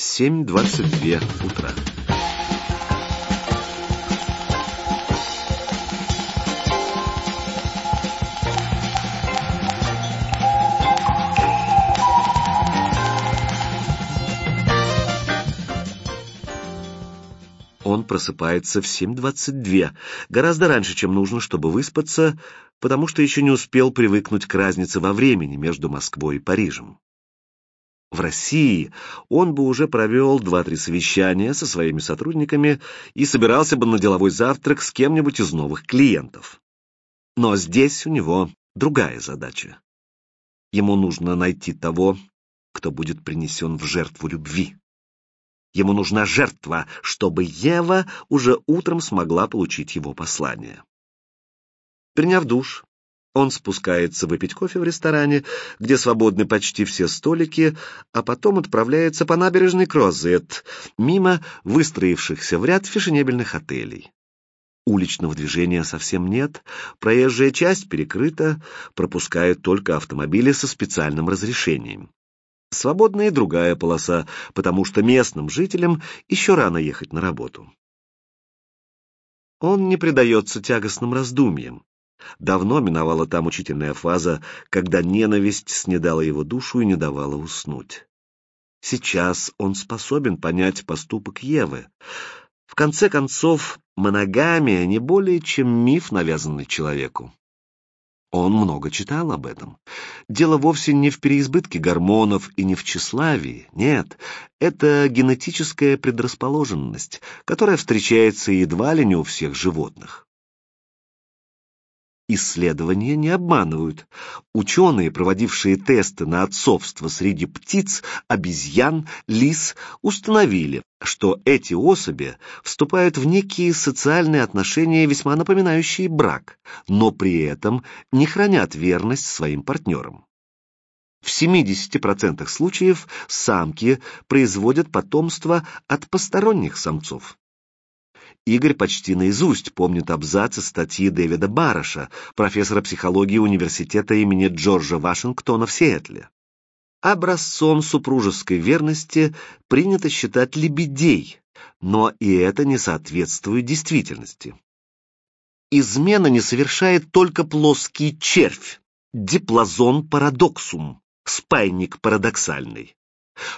7.22 утра. Он просыпается в 7.22, гораздо раньше, чем нужно, чтобы выспаться, потому что еще не успел привыкнуть к разнице во времени между Москвой и Парижем. В России он бы уже провел два-три совещания со своими сотрудниками и собирался бы на деловой завтрак с кем-нибудь из новых клиентов. Но здесь у него другая задача. Ему нужно найти того, кто будет принесен в жертву любви. Ему нужна жертва, чтобы Ева уже утром смогла получить его послание. Приняв душ, он спускается выпить кофе в ресторане, где свободны почти все столики, а потом отправляется по набережной Крозет, мимо выстроившихся в ряд фешенебельных отелей. Уличного движения совсем нет, проезжая часть перекрыта, пропускают только автомобили со специальным разрешением. Свободна и другая полоса, потому что местным жителям еще рано ехать на работу. Он не предается тягостным раздумьям. Давно миновала та мучительная фаза, когда ненависть снедала его душу и не давала уснуть. Сейчас он способен понять поступок Евы. В конце концов, моногамия не более чем миф, навязанный человеку. Он много читал об этом. Дело вовсе не в переизбытке гормонов и не в тщеславии. Нет, это генетическая предрасположенность, которая встречается едва ли не у всех животных. Исследования не обманывают. Ученые, проводившие тесты на отцовство среди птиц, обезьян, лис, установили, что эти особи вступают в некие социальные отношения, весьма напоминающие брак, но при этом не хранят верность своим партнерам. В 70% случаев самки производят потомство от посторонних самцов. Игорь почти наизусть помнит абзацы статьи Дэвида Барыша, профессора психологии университета имени Джорджа Вашингтона в Сиэтле. Образцом супружеской верности принято считать лебедей, но и это не соответствует действительности. Измена не совершает только плоский червь, диплазон парадоксум, спайник парадоксальный.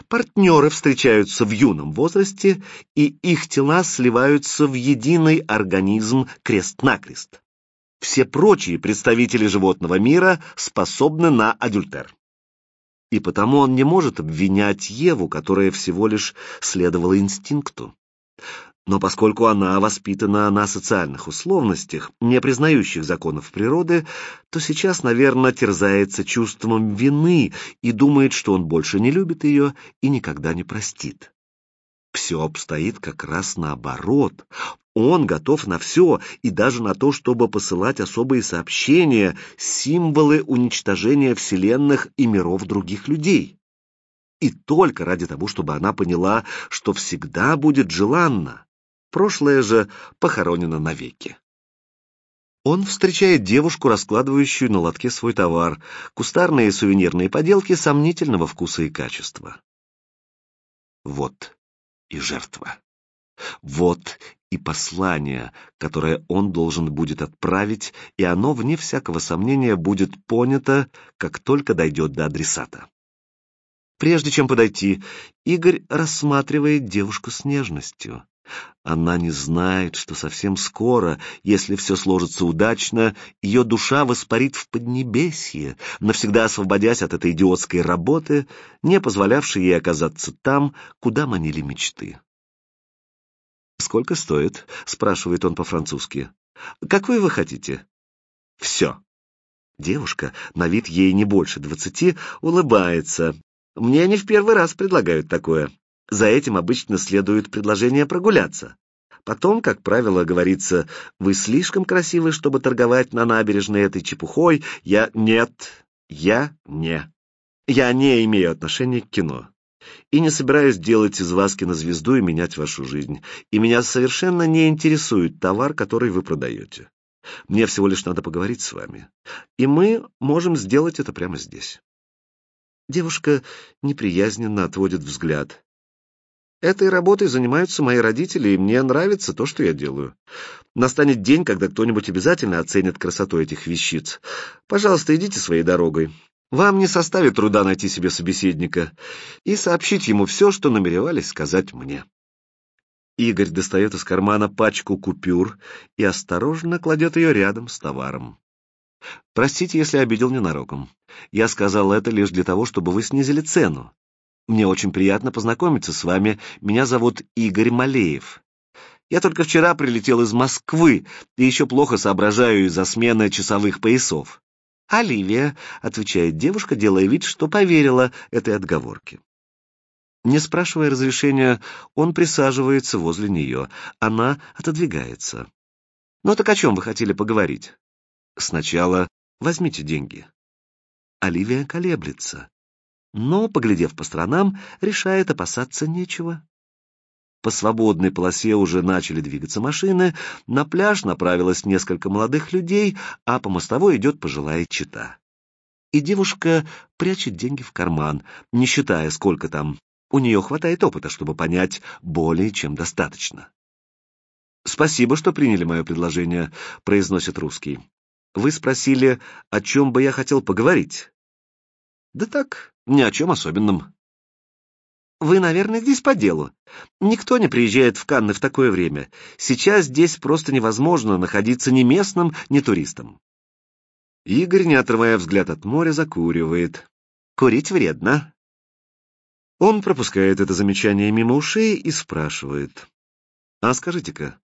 Партнеры встречаются в юном возрасте, и их тела сливаются в единый организм крест-накрест. Все прочие представители животного мира способны на адюльтер. И потому он не может обвинять Еву, которая всего лишь следовала инстинкту. Но поскольку она воспитана на социальных условностях, не признающих законов природы, то сейчас, наверное, терзается чувством вины и думает, что он больше не любит ее и никогда не простит. Все обстоит как раз наоборот. Он готов на все, и даже на то, чтобы посылать особые сообщения, символы уничтожения вселенных и миров других людей. И только ради того, чтобы она поняла, что всегда будет желанна, прошлое же похоронено навеки. Он встречает девушку, раскладывающую на лотке свой товар, кустарные сувенирные поделки сомнительного вкуса и качества. Вот и жертва. Вот и послание, которое он должен будет отправить, и оно, вне всякого сомнения, будет понято, как только дойдет до адресата. Прежде чем подойти, Игорь рассматривает девушку с нежностью. Она не знает, что совсем скоро, если все сложится удачно, ее душа воспарит в Поднебесье, навсегда освободясь от этой идиотской работы, не позволявшей ей оказаться там, куда манили мечты. «Сколько стоит?» — спрашивает он по-французски. «Какой вы хотите?» «Все». Девушка, на вид ей не больше двадцати, улыбается. «Мне не в первый раз предлагают такое. За этим обычно следует предложение прогуляться. Потом, как правило, говорится, вы слишком красивы, чтобы торговать на набережной этой чепухой. Я... Нет, я не. Я не имею отношения к кино. И не собираюсь делать из вас кинозвезду и менять вашу жизнь. И меня совершенно не интересует товар, который вы продаете. Мне всего лишь надо поговорить с вами. И мы можем сделать это прямо здесь. Девушка неприязненно отводит взгляд. Этой работой занимаются мои родители, и мне нравится то, что я делаю. Настанет день, когда кто-нибудь обязательно оценит красоту этих вещиц. Пожалуйста, идите своей дорогой. Вам не составит труда найти себе собеседника и сообщить ему все, что намеревались сказать мне. Игорь достает из кармана пачку купюр и осторожно кладет ее рядом с товаром. Простите, если обидел ненароком. Я сказал это лишь для того, чтобы вы снизили цену. Мне очень приятно познакомиться с вами. Меня зовут Игорь Малеев. Я только вчера прилетел из Москвы и еще плохо соображаю из-за смены часовых поясов. «Оливия», — отвечает девушка, делая вид, что поверила этой отговорке. Не спрашивая разрешения, он присаживается возле нее. Она отодвигается. «Ну так о чем вы хотели поговорить?» «Сначала возьмите деньги». Оливия колеблется но, поглядев по сторонам, решает опасаться нечего. По свободной полосе уже начали двигаться машины, на пляж направилось несколько молодых людей, а по мостовой идет пожилая чита. И девушка прячет деньги в карман, не считая, сколько там. У нее хватает опыта, чтобы понять более чем достаточно. «Спасибо, что приняли мое предложение», — произносит русский. «Вы спросили, о чем бы я хотел поговорить?» «Да так, ни о чем особенном. Вы, наверное, здесь по делу. Никто не приезжает в Канны в такое время. Сейчас здесь просто невозможно находиться ни местным, ни туристом. Игорь, не отрывая взгляд от моря, закуривает. Курить вредно. Он пропускает это замечание мимо ушей и спрашивает. А скажите-ка,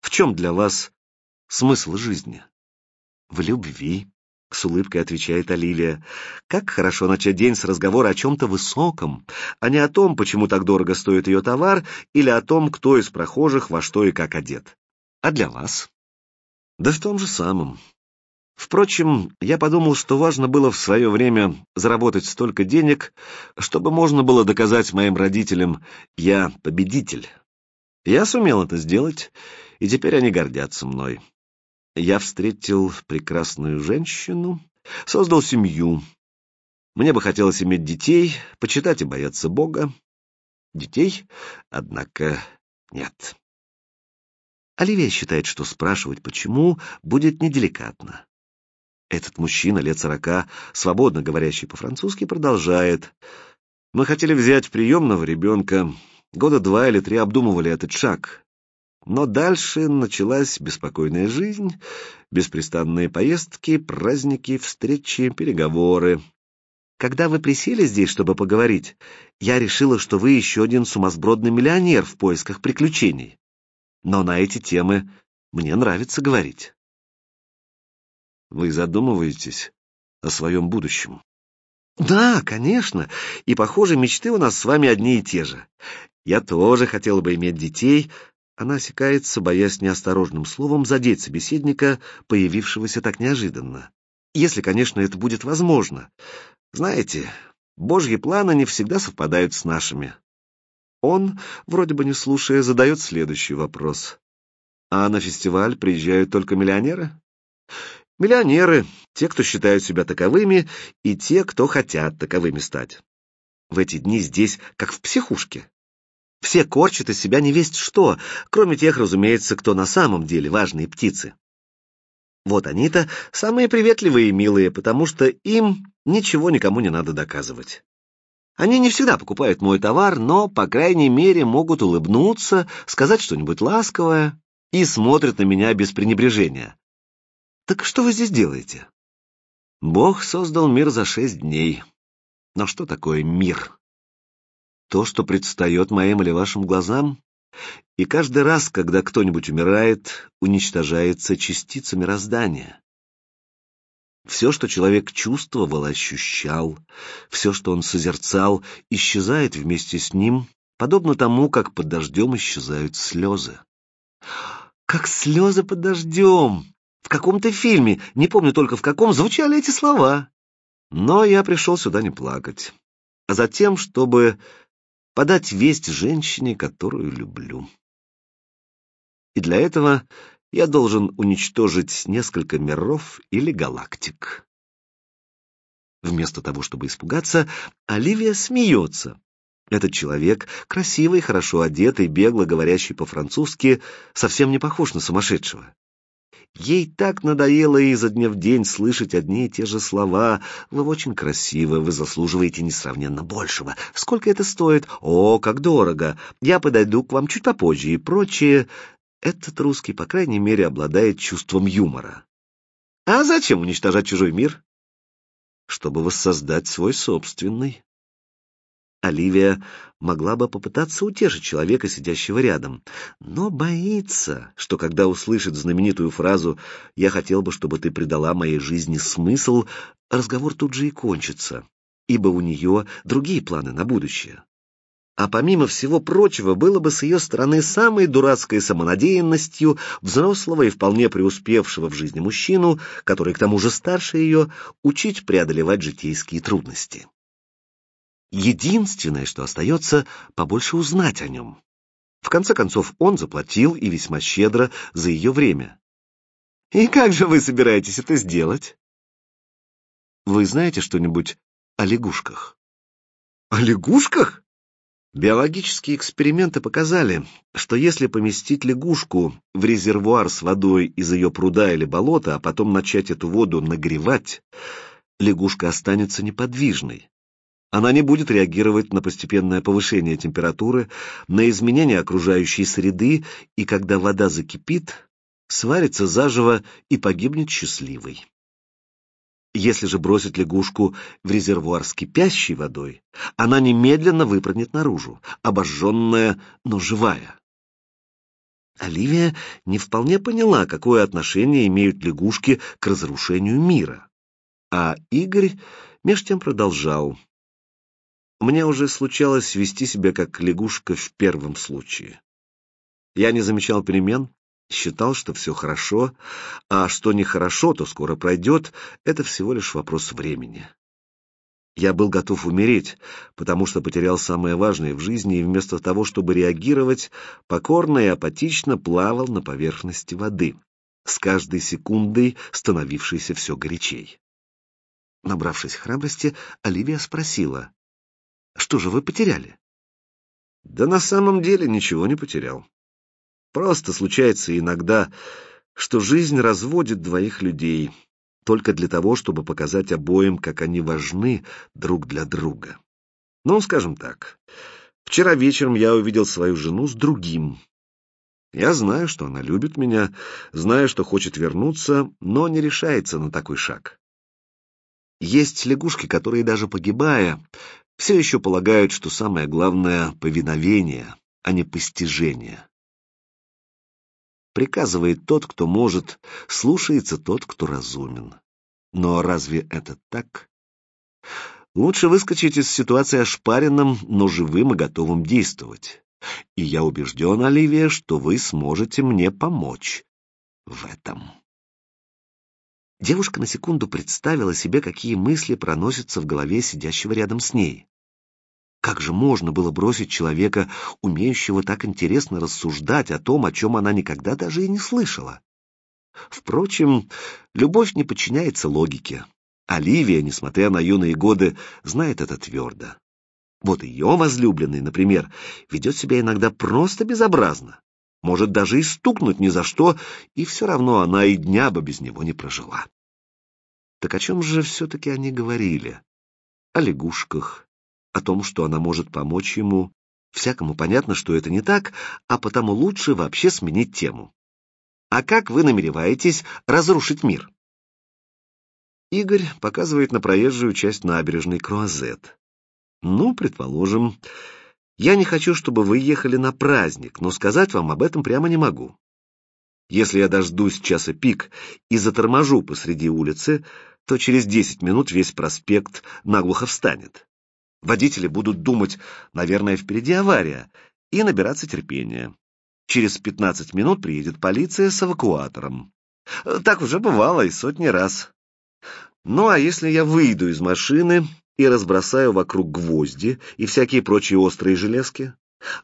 в чем для вас смысл жизни? В любви. — с улыбкой отвечает Алилия. «Как хорошо начать день с разговора о чем-то высоком, а не о том, почему так дорого стоит ее товар, или о том, кто из прохожих во что и как одет. А для вас?» «Да в том же самом. Впрочем, я подумал, что важно было в свое время заработать столько денег, чтобы можно было доказать моим родителям, я победитель. Я сумел это сделать, и теперь они гордятся мной». Я встретил прекрасную женщину, создал семью. Мне бы хотелось иметь детей, почитать и бояться Бога. Детей, однако, нет. Оливия считает, что спрашивать «почему» будет неделикатно. Этот мужчина лет сорока, свободно говорящий по-французски, продолжает. «Мы хотели взять приемного ребенка. Года два или три обдумывали этот шаг. Но дальше началась беспокойная жизнь, беспрестанные поездки, праздники, встречи, переговоры. Когда вы присели здесь, чтобы поговорить, я решила, что вы еще один сумасбродный миллионер в поисках приключений. Но на эти темы мне нравится говорить. Вы задумываетесь о своем будущем? Да, конечно, и, похоже, мечты у нас с вами одни и те же. Я тоже хотела бы иметь детей, она осекается, боясь неосторожным словом задеть собеседника, появившегося так неожиданно. Если, конечно, это будет возможно. Знаете, божьи планы не всегда совпадают с нашими. Он, вроде бы не слушая, задает следующий вопрос. А на фестиваль приезжают только миллионеры? Миллионеры, те, кто считают себя таковыми, и те, кто хотят таковыми стать. В эти дни здесь, как в психушке. Все корчат из себя невесть что, кроме тех, разумеется, кто на самом деле важные птицы. Вот они-то самые приветливые и милые, потому что им ничего никому не надо доказывать. Они не всегда покупают мой товар, но, по крайней мере, могут улыбнуться, сказать что-нибудь ласковое и смотрят на меня без пренебрежения. Так что вы здесь делаете? Бог создал мир за шесть дней. Но что такое мир? То, что предстает моим или вашим глазам, и каждый раз, когда кто-нибудь умирает, уничтожается частица мироздания. Все, что человек чувствовал, ощущал, все, что он созерцал, исчезает вместе с ним, подобно тому, как под дождем исчезают слезы. Как слезы под дождем! В каком-то фильме, не помню только в каком, звучали эти слова. Но я пришел сюда не плакать, а затем, чтобы подать весть женщине, которую люблю. И для этого я должен уничтожить несколько миров или галактик. Вместо того, чтобы испугаться, Оливия смеется. Этот человек, красивый, хорошо одетый, бегло говорящий по-французски, совсем не похож на сумасшедшего. Ей так надоело изо дня в день слышать одни и те же слова. «Вы очень красивы, вы заслуживаете несравненно большего. Сколько это стоит? О, как дорого! Я подойду к вам чуть попозже» и прочее. Этот русский, по крайней мере, обладает чувством юмора. А зачем уничтожать чужой мир? Чтобы воссоздать свой собственный. Оливия могла бы попытаться утешить человека, сидящего рядом, но боится, что когда услышит знаменитую фразу «Я хотел бы, чтобы ты придала моей жизни смысл», разговор тут же и кончится, ибо у нее другие планы на будущее. А помимо всего прочего, было бы с ее стороны самой дурацкой самонадеянностью взрослого и вполне преуспевшего в жизни мужчину, который к тому же старше ее, учить преодолевать житейские трудности. Единственное, что остается, побольше узнать о нем. В конце концов, он заплатил и весьма щедро за ее время. И как же вы собираетесь это сделать? Вы знаете что-нибудь о лягушках? О лягушках? Биологические эксперименты показали, что если поместить лягушку в резервуар с водой из ее пруда или болота, а потом начать эту воду нагревать, лягушка останется неподвижной, она не будет реагировать на постепенное повышение температуры, на изменение окружающей среды, и когда вода закипит, сварится заживо и погибнет счастливой. Если же бросить лягушку в резервуар с кипящей водой, она немедленно выпрыгнет наружу, обожженная, но живая. Оливия не вполне поняла, какое отношение имеют лягушки к разрушению мира. А Игорь меж тем продолжал. Мне уже случалось вести себя как лягушка в первом случае. Я не замечал перемен, считал, что все хорошо, а что нехорошо, то скоро пройдет, это всего лишь вопрос времени. Я был готов умереть, потому что потерял самое важное в жизни и вместо того, чтобы реагировать, покорно и апатично плавал на поверхности воды, с каждой секундой становившейся все горячей. Набравшись храбрости, Оливия спросила, что же вы потеряли? Да на самом деле ничего не потерял. Просто случается иногда, что жизнь разводит двоих людей только для того, чтобы показать обоим, как они важны друг для друга. Ну, скажем так, вчера вечером я увидел свою жену с другим. Я знаю, что она любит меня, знаю, что хочет вернуться, но не решается на такой шаг. Есть лягушки, которые даже погибая, все еще полагают, что самое главное — повиновение, а не постижение. Приказывает тот, кто может, слушается тот, кто разумен. Но разве это так? Лучше выскочить из ситуации ошпаренным, но живым и готовым действовать. И я убежден, Оливия, что вы сможете мне помочь в этом. Девушка на секунду представила себе, какие мысли проносятся в голове сидящего рядом с ней. Как же можно было бросить человека, умеющего так интересно рассуждать о том, о чем она никогда даже и не слышала? Впрочем, любовь не подчиняется логике. Оливия, несмотря на юные годы, знает это твердо. Вот ее возлюбленный, например, ведет себя иногда просто безобразно может даже и стукнуть ни за что, и все равно она и дня бы без него не прожила. Так о чем же все-таки они говорили? О лягушках, о том, что она может помочь ему. Всякому понятно, что это не так, а потому лучше вообще сменить тему. А как вы намереваетесь разрушить мир? Игорь показывает на проезжую часть набережной Круазет. Ну, предположим, я не хочу, чтобы вы ехали на праздник, но сказать вам об этом прямо не могу. Если я дождусь часа пик и заторможу посреди улицы, то через десять минут весь проспект наглухо встанет. Водители будут думать, наверное, впереди авария, и набираться терпения. Через пятнадцать минут приедет полиция с эвакуатором. Так уже бывало и сотни раз. Ну а если я выйду из машины и разбросаю вокруг гвозди и всякие прочие острые железки.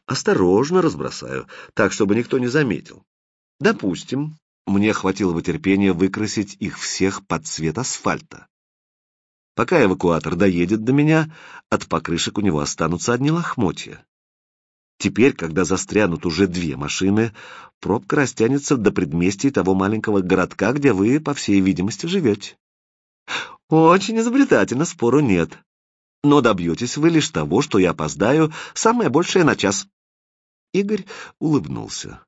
Осторожно разбросаю, так, чтобы никто не заметил. Допустим, мне хватило бы терпения выкрасить их всех под цвет асфальта. Пока эвакуатор доедет до меня, от покрышек у него останутся одни лохмотья. Теперь, когда застрянут уже две машины, пробка растянется до предместий того маленького городка, где вы, по всей видимости, живете. Очень изобретательно, спору нет. Но добьетесь вы лишь того, что я опоздаю, самое большее на час. Игорь улыбнулся.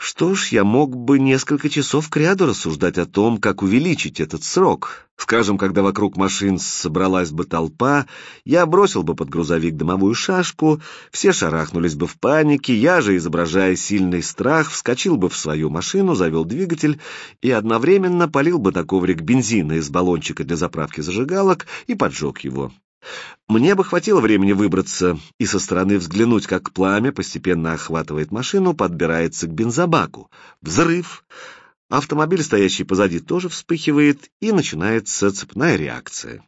Что ж, я мог бы несколько часов кряду рассуждать о том, как увеличить этот срок. Скажем, когда вокруг машин собралась бы толпа, я бросил бы под грузовик дымовую шашку, все шарахнулись бы в панике, я же, изображая сильный страх, вскочил бы в свою машину, завел двигатель и одновременно полил бы на коврик бензина из баллончика для заправки зажигалок и поджег его. Мне бы хватило времени выбраться и со стороны взглянуть, как пламя постепенно охватывает машину, подбирается к бензобаку. Взрыв. Автомобиль, стоящий позади, тоже вспыхивает, и начинается цепная реакция.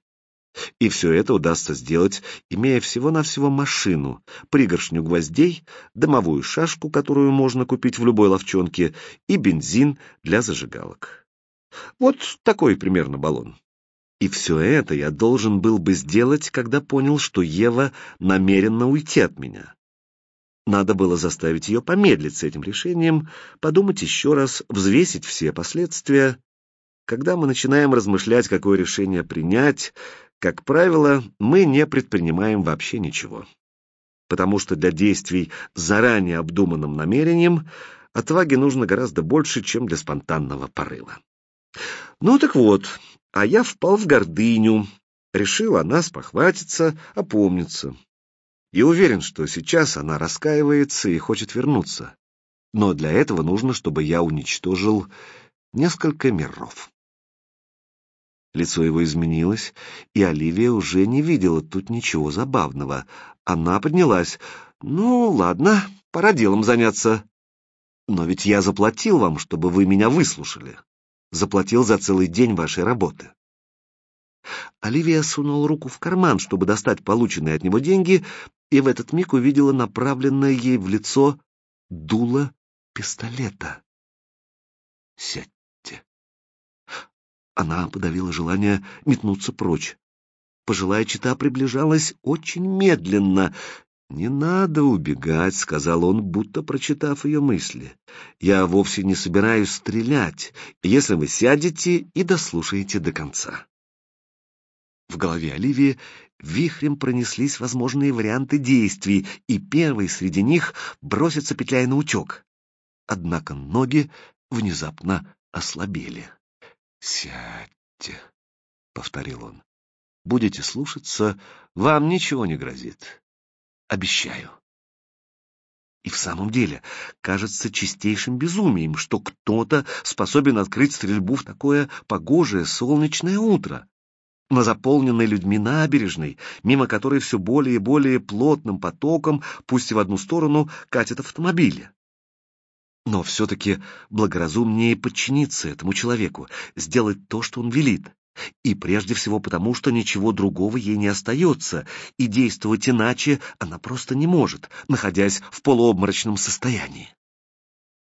И все это удастся сделать, имея всего-навсего машину, пригоршню гвоздей, дымовую шашку, которую можно купить в любой ловчонке, и бензин для зажигалок. Вот такой примерно баллон. И все это я должен был бы сделать, когда понял, что Ева намерена уйти от меня. Надо было заставить ее помедлить с этим решением, подумать еще раз, взвесить все последствия. Когда мы начинаем размышлять, какое решение принять, как правило, мы не предпринимаем вообще ничего. Потому что для действий с заранее обдуманным намерением отваги нужно гораздо больше, чем для спонтанного порыва. Ну так вот, а я впал в гордыню, решил о нас похватиться, опомниться. И уверен, что сейчас она раскаивается и хочет вернуться. Но для этого нужно, чтобы я уничтожил несколько миров. Лицо его изменилось, и Оливия уже не видела тут ничего забавного. Она поднялась. «Ну, ладно, пора делом заняться. Но ведь я заплатил вам, чтобы вы меня выслушали заплатил за целый день вашей работы. Оливия сунула руку в карман, чтобы достать полученные от него деньги, и в этот миг увидела направленное ей в лицо дуло пистолета. «Сядьте». Она подавила желание метнуться прочь. Пожилая чита приближалась очень медленно, «Не надо убегать», — сказал он, будто прочитав ее мысли. «Я вовсе не собираюсь стрелять, если вы сядете и дослушаете до конца». В голове Оливии вихрем пронеслись возможные варианты действий, и первый среди них бросится петляя на утек. Однако ноги внезапно ослабели. «Сядьте», — повторил он. «Будете слушаться, вам ничего не грозит. Обещаю. И в самом деле кажется чистейшим безумием, что кто-то способен открыть стрельбу в такое погожее солнечное утро на заполненной людьми набережной, мимо которой все более и более плотным потоком, пусть и в одну сторону, катят автомобили. Но все-таки благоразумнее подчиниться этому человеку, сделать то, что он велит. И прежде всего потому, что ничего другого ей не остается, и действовать иначе она просто не может, находясь в полуобморочном состоянии.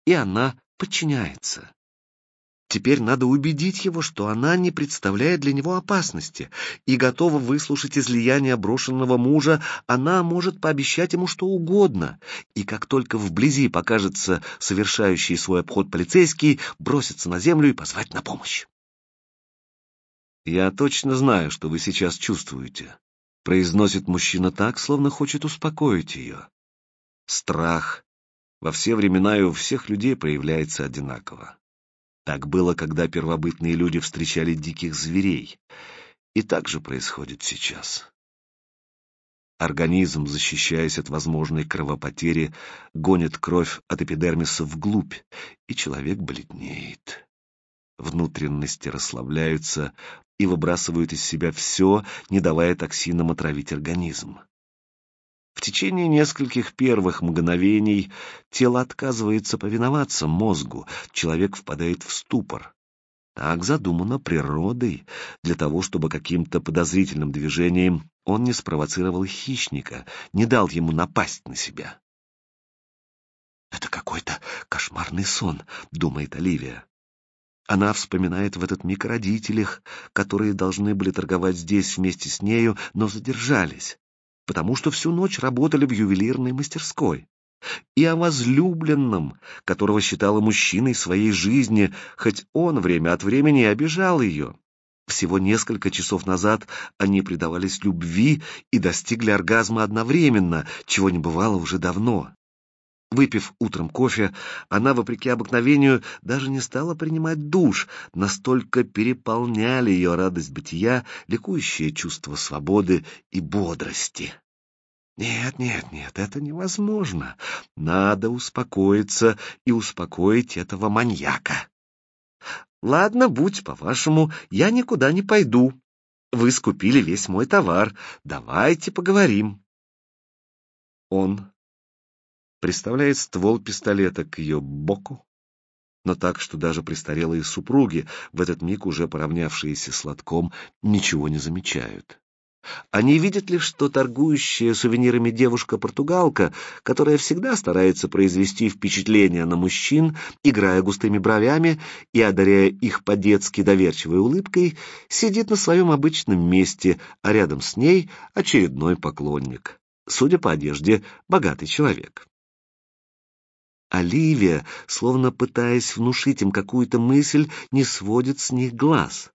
И она подчиняется. Теперь надо убедить его, что она не представляет для него опасности, и готова выслушать излияние брошенного мужа, она может пообещать ему что угодно, и как только вблизи покажется совершающий свой обход полицейский, броситься на землю и позвать на помощь. «Я точно знаю, что вы сейчас чувствуете», — произносит мужчина так, словно хочет успокоить ее. Страх во все времена и у всех людей проявляется одинаково. Так было, когда первобытные люди встречали диких зверей, и так же происходит сейчас. Организм, защищаясь от возможной кровопотери, гонит кровь от эпидермиса вглубь, и человек бледнеет. Внутренности расслабляются, и выбрасывают из себя все, не давая токсинам отравить организм. В течение нескольких первых мгновений тело отказывается повиноваться мозгу, человек впадает в ступор. Так задумано природой, для того, чтобы каким-то подозрительным движением он не спровоцировал хищника, не дал ему напасть на себя. «Это какой-то кошмарный сон», — думает Оливия. Она вспоминает в этот миг родителях, которые должны были торговать здесь вместе с нею, но задержались, потому что всю ночь работали в ювелирной мастерской. И о возлюбленном, которого считала мужчиной своей жизни, хоть он время от времени обижал ее. Всего несколько часов назад они предавались любви и достигли оргазма одновременно, чего не бывало уже давно. Выпив утром кофе, она, вопреки обыкновению, даже не стала принимать душ, настолько переполняли ее радость бытия, ликующее чувство свободы и бодрости. Нет, нет, нет, это невозможно. Надо успокоиться и успокоить этого маньяка. Ладно, будь по-вашему, я никуда не пойду. Вы скупили весь мой товар. Давайте поговорим. Он приставляет ствол пистолета к ее боку, но так, что даже престарелые супруги, в этот миг уже поравнявшиеся с лотком, ничего не замечают. Они видят лишь, что торгующая сувенирами девушка-португалка, которая всегда старается произвести впечатление на мужчин, играя густыми бровями и одаряя их по-детски доверчивой улыбкой, сидит на своем обычном месте, а рядом с ней очередной поклонник. Судя по одежде, богатый человек. Оливия, словно пытаясь внушить им какую-то мысль, не сводит с них глаз.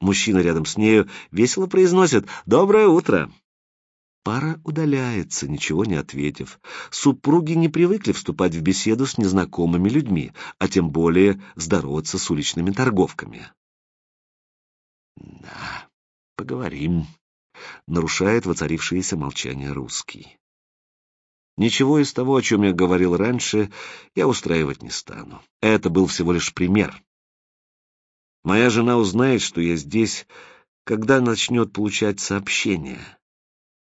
Мужчина рядом с нею весело произносит «Доброе утро!». Пара удаляется, ничего не ответив. Супруги не привыкли вступать в беседу с незнакомыми людьми, а тем более здороваться с уличными торговками. «Да, поговорим», — нарушает воцарившееся молчание русский. Ничего из того, о чем я говорил раньше, я устраивать не стану. Это был всего лишь пример. Моя жена узнает, что я здесь, когда начнет получать сообщения.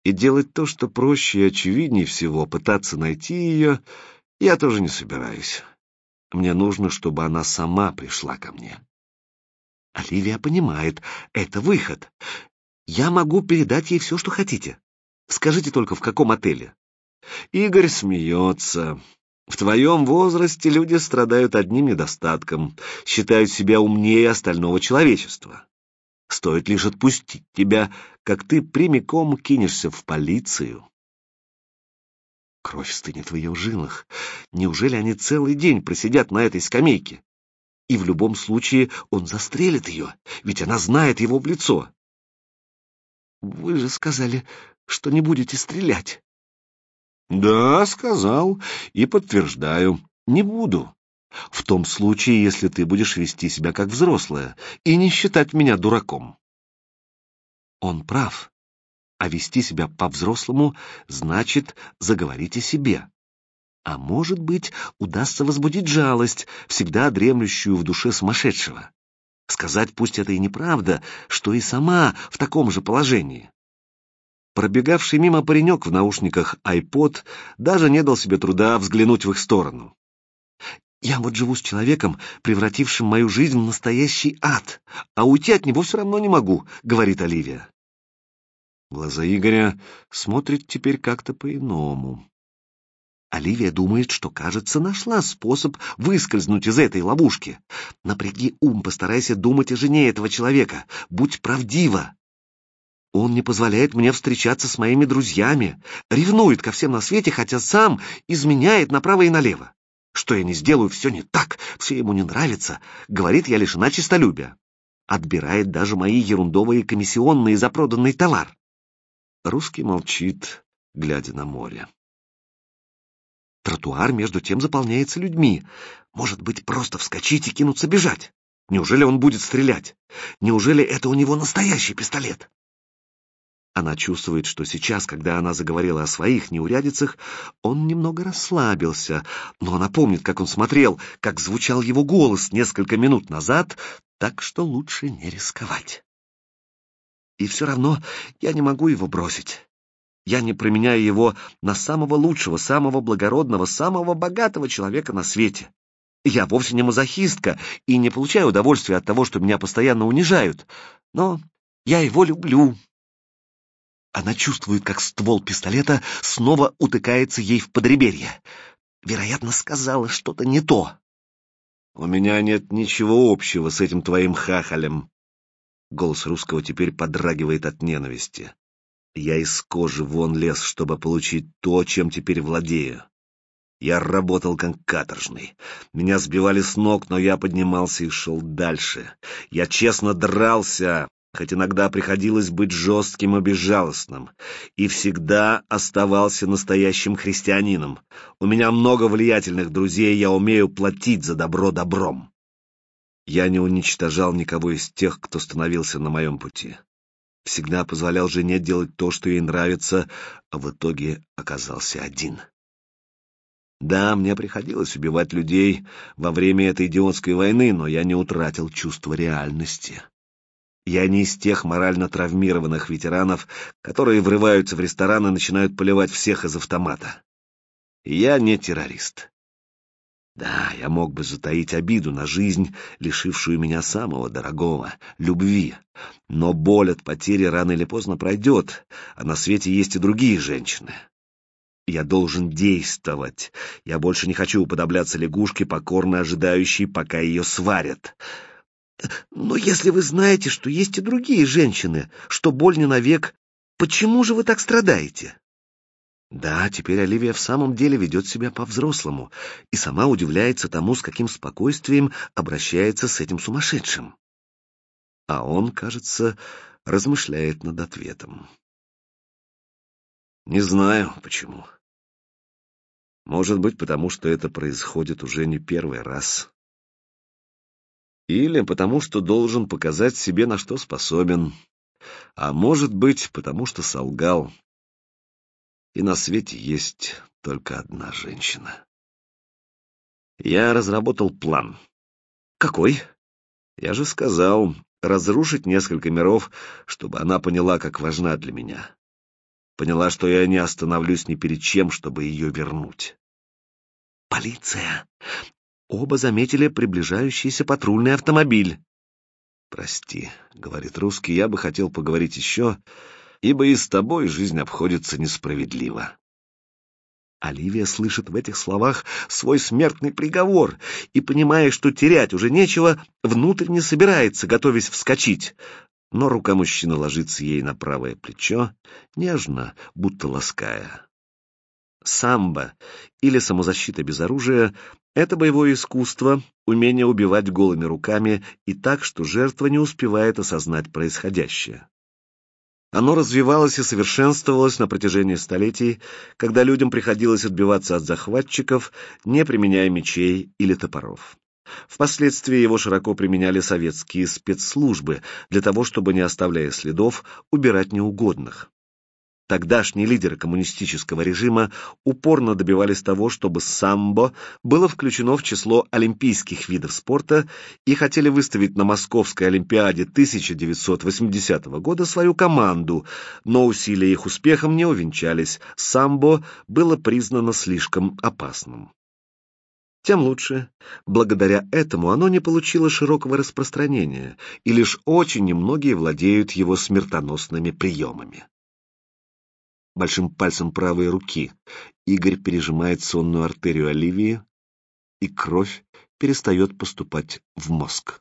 И делать то, что проще и очевиднее всего, пытаться найти ее, я тоже не собираюсь. Мне нужно, чтобы она сама пришла ко мне. Оливия понимает, это выход. Я могу передать ей все, что хотите. Скажите только, в каком отеле. Игорь смеется. В твоем возрасте люди страдают одним недостатком, считают себя умнее остального человечества. Стоит лишь отпустить тебя, как ты прямиком кинешься в полицию. Кровь стынет в ее жилах. Неужели они целый день просидят на этой скамейке? И в любом случае он застрелит ее, ведь она знает его в лицо. Вы же сказали, что не будете стрелять. Да, сказал, и подтверждаю, не буду. В том случае, если ты будешь вести себя как взрослая и не считать меня дураком. Он прав. А вести себя по-взрослому значит заговорить о себе. А может быть, удастся возбудить жалость, всегда дремлющую в душе сумасшедшего. Сказать, пусть это и неправда, что и сама в таком же положении. Пробегавший мимо паренек в наушниках iPod даже не дал себе труда взглянуть в их сторону. «Я вот живу с человеком, превратившим мою жизнь в настоящий ад, а уйти от него все равно не могу», — говорит Оливия. Глаза Игоря смотрят теперь как-то по-иному. Оливия думает, что, кажется, нашла способ выскользнуть из этой ловушки. Напряги ум, постарайся думать о жене этого человека. Будь правдива. Он не позволяет мне встречаться с моими друзьями, ревнует ко всем на свете, хотя сам изменяет направо и налево. Что я не сделаю, все не так, все ему не нравится, говорит я лишь на честолюбие. Отбирает даже мои ерундовые комиссионные за проданный товар. Русский молчит, глядя на море. Тротуар между тем заполняется людьми. Может быть, просто вскочить и кинуться бежать? Неужели он будет стрелять? Неужели это у него настоящий пистолет? Она чувствует, что сейчас, когда она заговорила о своих неурядицах, он немного расслабился, но она помнит, как он смотрел, как звучал его голос несколько минут назад, так что лучше не рисковать. И все равно я не могу его бросить. Я не променяю его на самого лучшего, самого благородного, самого богатого человека на свете. Я вовсе не мазохистка и не получаю удовольствия от того, что меня постоянно унижают, но я его люблю, она чувствует, как ствол пистолета снова утыкается ей в подреберье. Вероятно, сказала что-то не то. У меня нет ничего общего с этим твоим хахалем. Голос русского теперь подрагивает от ненависти. Я из кожи вон лез, чтобы получить то, чем теперь владею. Я работал как каторжный. Меня сбивали с ног, но я поднимался и шел дальше. Я честно дрался, хоть иногда приходилось быть жестким и безжалостным, и всегда оставался настоящим христианином. У меня много влиятельных друзей, я умею платить за добро добром. Я не уничтожал никого из тех, кто становился на моем пути. Всегда позволял жене делать то, что ей нравится, а в итоге оказался один. Да, мне приходилось убивать людей во время этой идиотской войны, но я не утратил чувство реальности. Я не из тех морально травмированных ветеранов, которые врываются в ресторан и начинают поливать всех из автомата. Я не террорист. Да, я мог бы затаить обиду на жизнь, лишившую меня самого дорогого — любви. Но боль от потери рано или поздно пройдет, а на свете есть и другие женщины. Я должен действовать. Я больше не хочу уподобляться лягушке, покорно ожидающей, пока ее сварят. Но если вы знаете, что есть и другие женщины, что боль не навек, почему же вы так страдаете? Да, теперь Оливия в самом деле ведет себя по-взрослому и сама удивляется тому, с каким спокойствием обращается с этим сумасшедшим. А он, кажется, размышляет над ответом. Не знаю, почему. Может быть, потому что это происходит уже не первый раз. Или потому что должен показать себе, на что способен. А может быть, потому что солгал. И на свете есть только одна женщина. Я разработал план. Какой? Я же сказал, разрушить несколько миров, чтобы она поняла, как важна для меня. Поняла, что я не остановлюсь ни перед чем, чтобы ее вернуть. Полиция! Оба заметили приближающийся патрульный автомобиль. «Прости», — говорит русский, — «я бы хотел поговорить еще, ибо и с тобой жизнь обходится несправедливо». Оливия слышит в этих словах свой смертный приговор и, понимая, что терять уже нечего, внутренне собирается, готовясь вскочить. Но рука мужчины ложится ей на правое плечо, нежно, будто лаская. Самбо или самозащита без оружия — это боевое искусство, умение убивать голыми руками и так, что жертва не успевает осознать происходящее. Оно развивалось и совершенствовалось на протяжении столетий, когда людям приходилось отбиваться от захватчиков, не применяя мечей или топоров. Впоследствии его широко применяли советские спецслужбы для того, чтобы, не оставляя следов, убирать неугодных. Тогдашние лидеры коммунистического режима упорно добивались того, чтобы самбо было включено в число олимпийских видов спорта и хотели выставить на Московской Олимпиаде 1980 года свою команду, но усилия их успехом не увенчались, самбо было признано слишком опасным. Тем лучше. Благодаря этому оно не получило широкого распространения, и лишь очень немногие владеют его смертоносными приемами большим пальцем правой руки. Игорь пережимает сонную артерию Оливии, и кровь перестает поступать в мозг.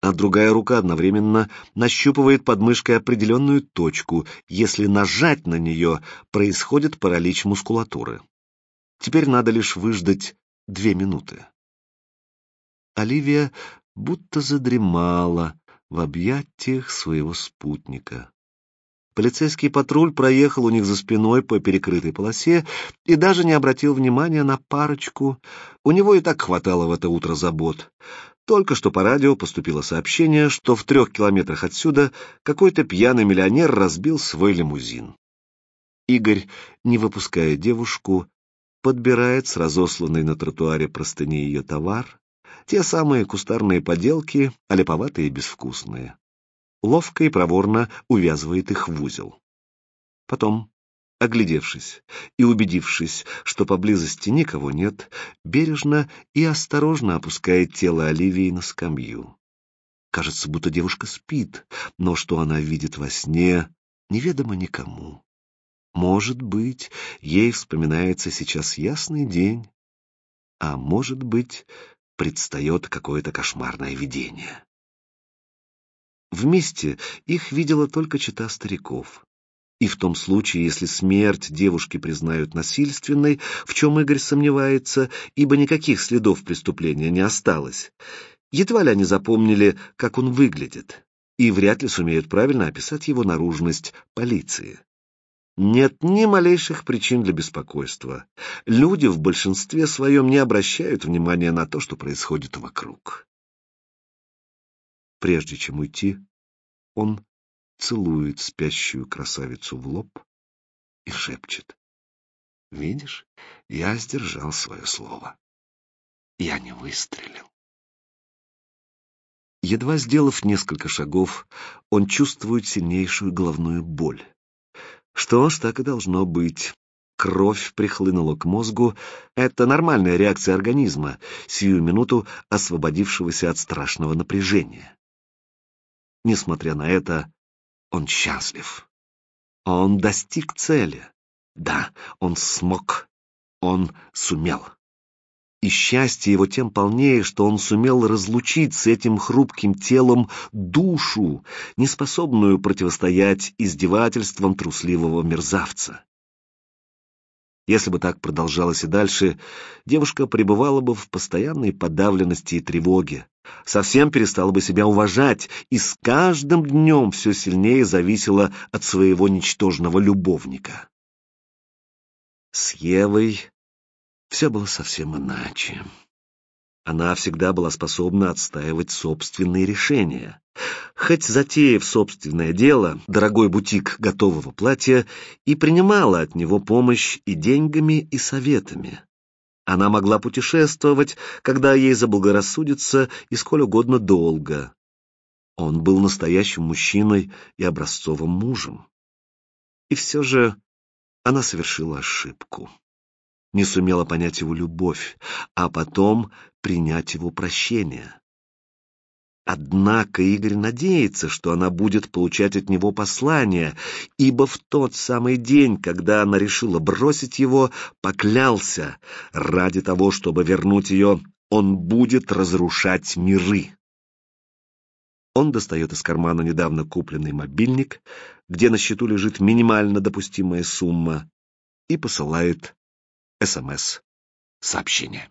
А другая рука одновременно нащупывает под мышкой определенную точку. Если нажать на нее, происходит паралич мускулатуры. Теперь надо лишь выждать две минуты. Оливия будто задремала в объятиях своего спутника. Полицейский патруль проехал у них за спиной по перекрытой полосе и даже не обратил внимания на парочку. У него и так хватало в это утро забот. Только что по радио поступило сообщение, что в трех километрах отсюда какой-то пьяный миллионер разбил свой лимузин. Игорь, не выпуская девушку, подбирает с разосланной на тротуаре простыни ее товар, те самые кустарные поделки, а липоватые и безвкусные ловко и проворно увязывает их в узел. Потом, оглядевшись и убедившись, что поблизости никого нет, бережно и осторожно опускает тело Оливии на скамью. Кажется, будто девушка спит, но что она видит во сне, неведомо никому. Может быть, ей вспоминается сейчас ясный день, а может быть, предстает какое-то кошмарное видение. Вместе их видела только чита стариков. И в том случае, если смерть девушки признают насильственной, в чем Игорь сомневается, ибо никаких следов преступления не осталось, едва ли они запомнили, как он выглядит, и вряд ли сумеют правильно описать его наружность полиции. Нет ни малейших причин для беспокойства. Люди в большинстве своем не обращают внимания на то, что происходит вокруг. Прежде чем уйти, он целует спящую красавицу в лоб и шепчет. «Видишь, я сдержал свое слово. Я не выстрелил». Едва сделав несколько шагов, он чувствует сильнейшую головную боль. Что ж, так и должно быть. Кровь прихлынула к мозгу. Это нормальная реакция организма, сию минуту освободившегося от страшного напряжения. Несмотря на это, он счастлив. Он достиг цели. Да, он смог. Он сумел. И счастье его тем полнее, что он сумел разлучить с этим хрупким телом душу, неспособную противостоять издевательствам трусливого мерзавца. Если бы так продолжалось и дальше, девушка пребывала бы в постоянной подавленности и тревоге, совсем перестала бы себя уважать и с каждым днем все сильнее зависела от своего ничтожного любовника. С Евой все было совсем иначе. Она всегда была способна отстаивать собственные решения. Хоть затеяв собственное дело, дорогой бутик готового платья, и принимала от него помощь и деньгами, и советами. Она могла путешествовать, когда ей заблагорассудится, и сколь угодно долго. Он был настоящим мужчиной и образцовым мужем. И все же она совершила ошибку не сумела понять его любовь, а потом принять его прощение. Однако Игорь надеется, что она будет получать от него послание, ибо в тот самый день, когда она решила бросить его, поклялся, ради того, чтобы вернуть ее, он будет разрушать миры. Он достает из кармана недавно купленный мобильник, где на счету лежит минимально допустимая сумма, и посылает СМС-сообщение.